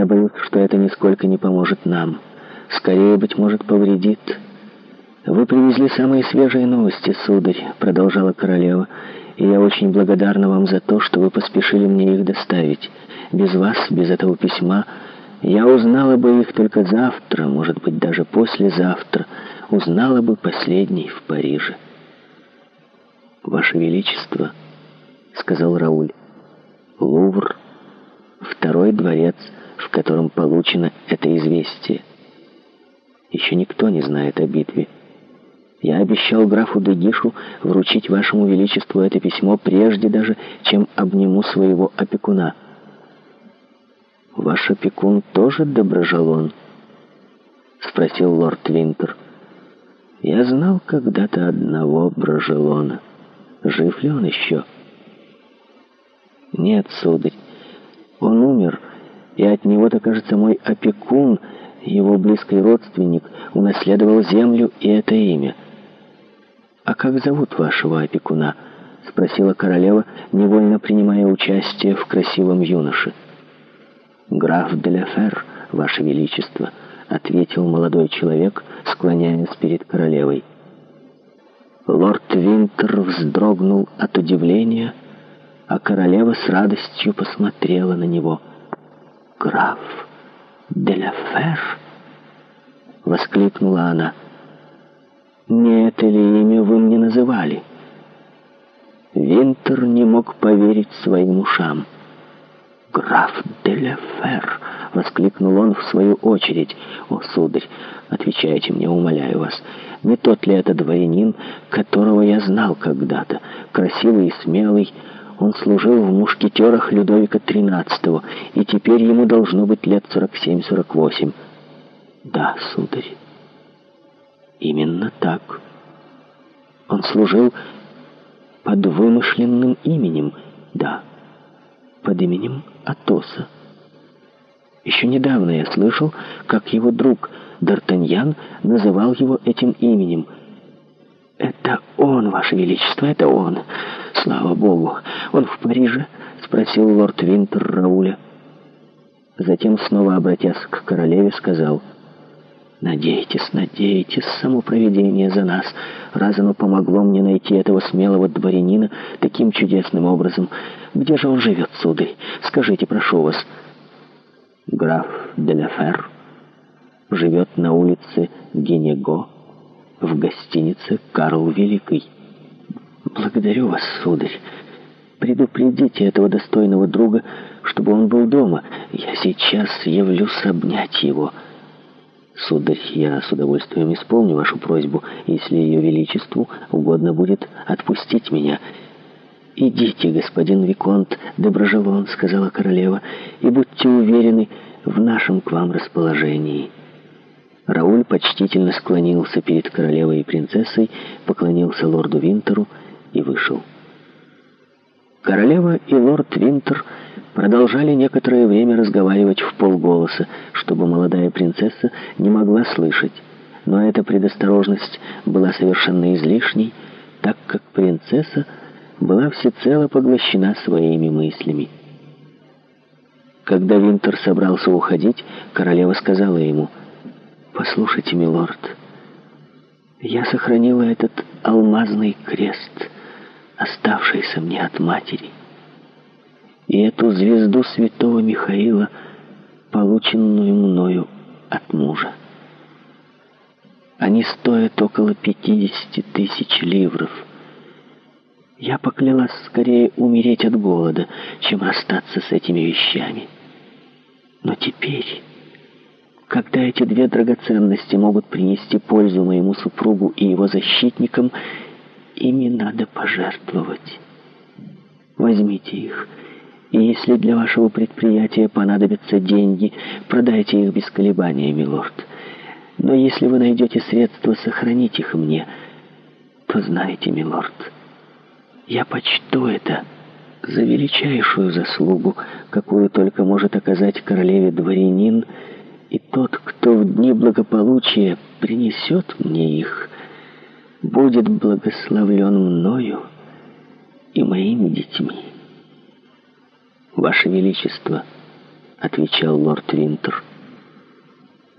Я боюсь, что это нисколько не поможет нам. Скорее, быть может, повредит. Вы привезли самые свежие новости, сударь, продолжала королева, и я очень благодарна вам за то, что вы поспешили мне их доставить. Без вас, без этого письма, я узнала бы их только завтра, может быть, даже послезавтра, узнала бы последний в Париже. Ваше Величество, сказал Рауль, Лувр, второй дворец, в котором получено это известие. Еще никто не знает о битве. Я обещал графу Дегишу вручить вашему величеству это письмо прежде даже, чем обниму своего опекуна. Ваш опекун тоже доброжелон? Спросил лорд Винтер. Я знал когда-то одного брожелона. Жив ли он еще? Нет, сударь, он умер, — и от него-то, кажется, мой опекун, его близкий родственник, унаследовал землю и это имя. «А как зовут вашего опекуна?» — спросила королева, невольно принимая участие в красивом юноше. «Граф де Деляфер, ваше величество», — ответил молодой человек, склоняясь перед королевой. Лорд Винтер вздрогнул от удивления, а королева с радостью посмотрела на него — граф Деляфер?» — воскликнула она. «Не это ли имя вы мне называли?» Винтер не мог поверить своим ушам. «Граф Деляфер!» — воскликнул он в свою очередь. «О, сударь, отвечайте мне, умоляю вас, не тот ли это дворянин, которого я знал когда-то, красивый и смелый, он служил в мушкетерах Людовика XIII, и теперь ему должно быть лет 47-48. Да, сударь, именно так. Он служил под вымышленным именем, да, под именем Атоса. Еще недавно я слышал, как его друг Д'Артаньян называл его этим именем. «Это он, Ваше Величество, это он! Слава Богу!» Он в Париже? Спросил лорд Винтер Рауля. Затем, снова обратясь к королеве, сказал «Надейтесь, надейтесь, само провидение за нас, раз оно помогло мне найти этого смелого дворянина таким чудесным образом. Где же он живет, сударь? Скажите, прошу вас». Граф Деляфер живет на улице Генего в гостинице «Карл Великий». «Благодарю вас, сударь». Предупредите этого достойного друга, чтобы он был дома. Я сейчас явлюсь обнять его». «Сударь, я с удовольствием исполню вашу просьбу, если ее величеству угодно будет отпустить меня». «Идите, господин Виконт, доброжелон», — сказала королева, — «и будьте уверены в нашем к вам расположении». Рауль почтительно склонился перед королевой и принцессой, поклонился лорду Винтеру и вышел. Королева и лорд Винтер продолжали некоторое время разговаривать в полголоса, чтобы молодая принцесса не могла слышать. Но эта предосторожность была совершенно излишней, так как принцесса была всецело поглощена своими мыслями. Когда Винтер собрался уходить, королева сказала ему, «Послушайте, милорд, я сохранила этот алмазный крест» оставшееся мне от матери. И эту звезду святого Михаила, полученную мною от мужа. Они стоят около 50 тысяч ливров. Я поклялась скорее умереть от голода, чем расстаться с этими вещами. Но теперь, когда эти две драгоценности могут принести пользу моему супругу и его защитникам, ими надо пожертвовать. Возьмите их. И если для вашего предприятия понадобятся деньги, продайте их без колебания, милорд. Но если вы найдете средства сохранить их мне, то знаете, милорд, я почту это за величайшую заслугу, какую только может оказать королеве дворянин, и тот, кто в дни благополучия принесет мне их, — будет благословлен мною и моими детьми. «Ваше Величество», — отвечал лорд Винтер, —